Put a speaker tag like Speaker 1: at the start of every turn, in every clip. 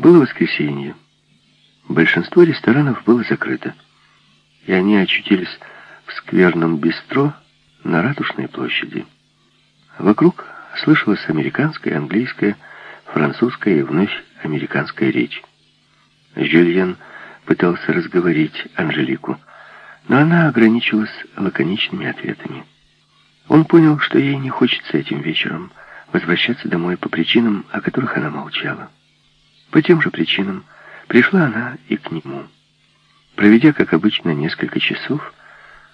Speaker 1: Было воскресенье. Большинство ресторанов было закрыто, и они очутились в скверном бистро на Ратушной площади. Вокруг слышалась американская, английская, французская и вновь американская речь. Жюльен пытался разговорить Анжелику, но она ограничилась лаконичными ответами. Он понял, что ей не хочется этим вечером возвращаться домой по причинам, о которых она молчала. По тем же причинам пришла она и к нему, проведя, как обычно, несколько часов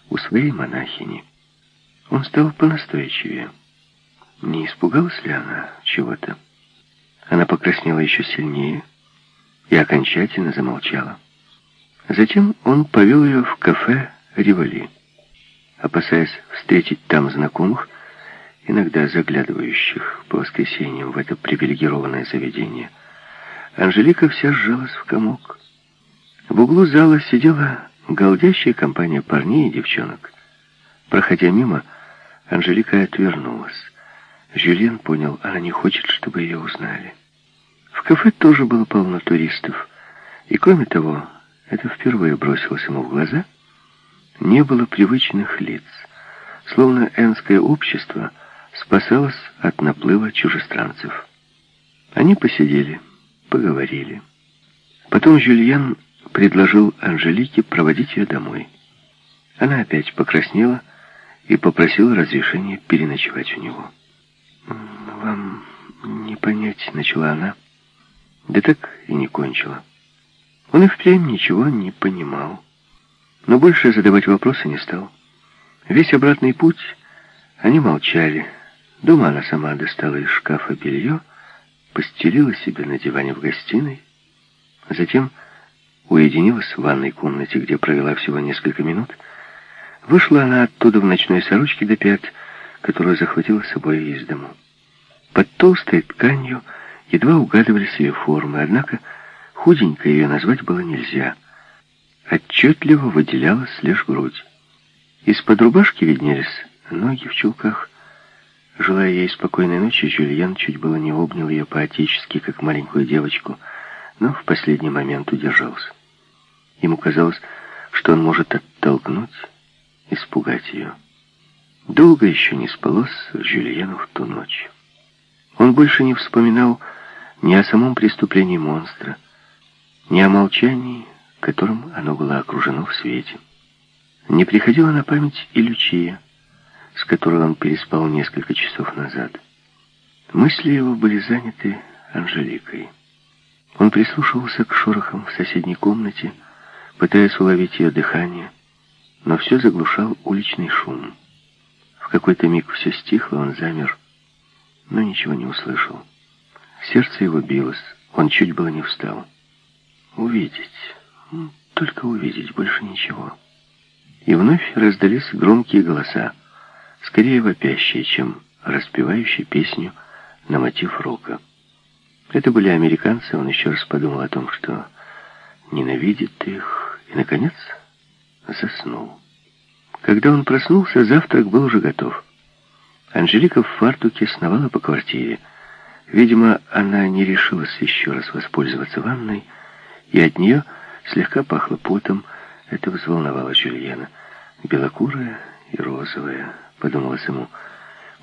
Speaker 1: у своей монахини. Он стал понастойчивее. Не испугалась ли она чего-то? Она покраснела еще сильнее и окончательно замолчала. Затем он повел ее в кафе «Риволи», опасаясь встретить там знакомых, иногда заглядывающих по воскресеньям в это привилегированное заведение. Анжелика вся сжалась в комок. В углу зала сидела голдящая компания парней и девчонок. Проходя мимо, Анжелика отвернулась. Жюльен понял, она не хочет, чтобы ее узнали. В кафе тоже было полно туристов. И кроме того, это впервые бросилось ему в глаза, не было привычных лиц. Словно энское общество спасалось от наплыва чужестранцев. Они посидели, поговорили. Потом Жюльен предложил Анжелике проводить ее домой. Она опять покраснела и попросила разрешения переночевать у него. «Вам не понять», — начала она. Да так и не кончила. Он и впрямь ничего не понимал, но больше задавать вопросы не стал. Весь обратный путь они молчали. Дома она сама достала из шкафа белье, постелила себе на диване в гостиной, затем уединилась в ванной комнате, где провела всего несколько минут. Вышла она оттуда в ночной сорочке до пят, которую захватила с собой из дому. Под толстой тканью едва угадывались ее формы, однако худенькой ее назвать было нельзя. Отчетливо выделялась лишь грудь. Из-под рубашки виднелись ноги в чулках. Желая ей спокойной ночи, Жюльен чуть было не обнял ее по-отечески, как маленькую девочку, но в последний момент удержался. Ему казалось, что он может оттолкнуть, испугать ее. Долго еще не спалось Жюльену в ту ночь. Он больше не вспоминал ни о самом преступлении монстра, ни о молчании, которым оно было окружено в свете. Не приходила на память и Лючия, с которой он переспал несколько часов назад. Мысли его были заняты Анжеликой. Он прислушивался к шорохам в соседней комнате, пытаясь уловить ее дыхание, но все заглушал уличный шум. В какой-то миг все стихло, он замер, но ничего не услышал. Сердце его билось, он чуть было не встал. Увидеть, только увидеть, больше ничего. И вновь раздались громкие голоса, скорее вопящие, чем распевающие песню на мотив рока. Это были американцы, он еще раз подумал о том, что ненавидит их, и, наконец, заснул. Когда он проснулся, завтрак был уже готов. Анжелика в фартуке сновала по квартире. Видимо, она не решилась еще раз воспользоваться ванной, и от нее слегка пахло потом. Это взволновало Жюльена. Белокурая и розовая, подумалось ему.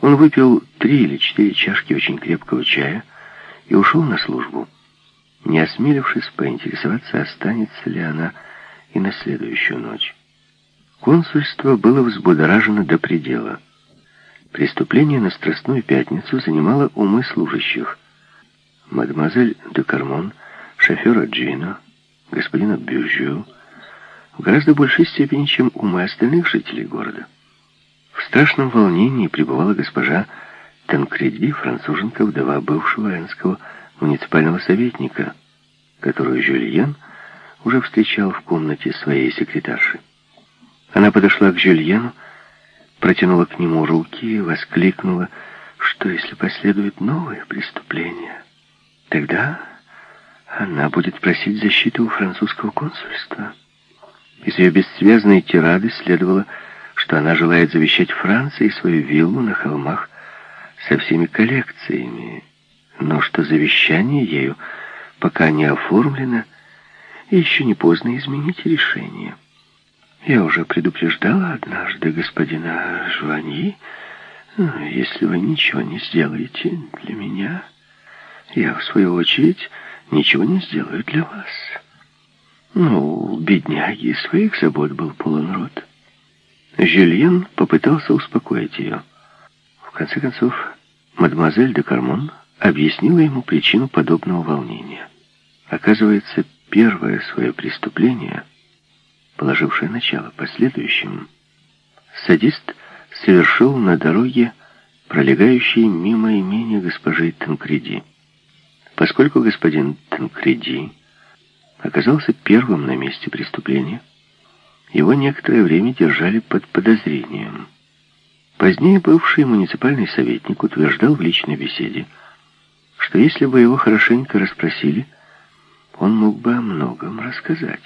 Speaker 1: Он выпил три или четыре чашки очень крепкого чая и ушел на службу, не осмелившись поинтересоваться, останется ли она и на следующую ночь. Консульство было взбудоражено до предела. Преступление на Страстную Пятницу занимало умы служащих. Мадемуазель де Кармон, шофера Джино, господина Бюжю, в гораздо большей степени, чем умы остальных жителей города. В страшном волнении пребывала госпожа Танкреди, француженка, вдова бывшего энского муниципального советника, которую Жюльен уже встречал в комнате своей секретарши. Она подошла к Жюльену, протянула к нему руки и воскликнула, что если последует новое преступление, тогда она будет просить защиты у французского консульства. Из ее бессвязной тирады следовало, что она желает завещать Франции свою виллу на холмах со всеми коллекциями, но что завещание ею пока не оформлено, и еще не поздно изменить решение. Я уже предупреждала однажды господина Жуаньи, ну, если вы ничего не сделаете для меня, я, в свою очередь, ничего не сделаю для вас. Ну, бедняги, своих забот был полон рот. Жюльен попытался успокоить ее. В конце концов, мадемуазель де Кармон объяснила ему причину подобного волнения. Оказывается, первое свое преступление, положившее начало последующим, садист совершил на дороге, пролегающей мимо имени госпожи Танкреди. Поскольку господин Танкреди оказался первым на месте преступления, его некоторое время держали под подозрением. Позднее бывший муниципальный советник утверждал в личной беседе, что если бы его хорошенько расспросили, он мог бы о многом рассказать.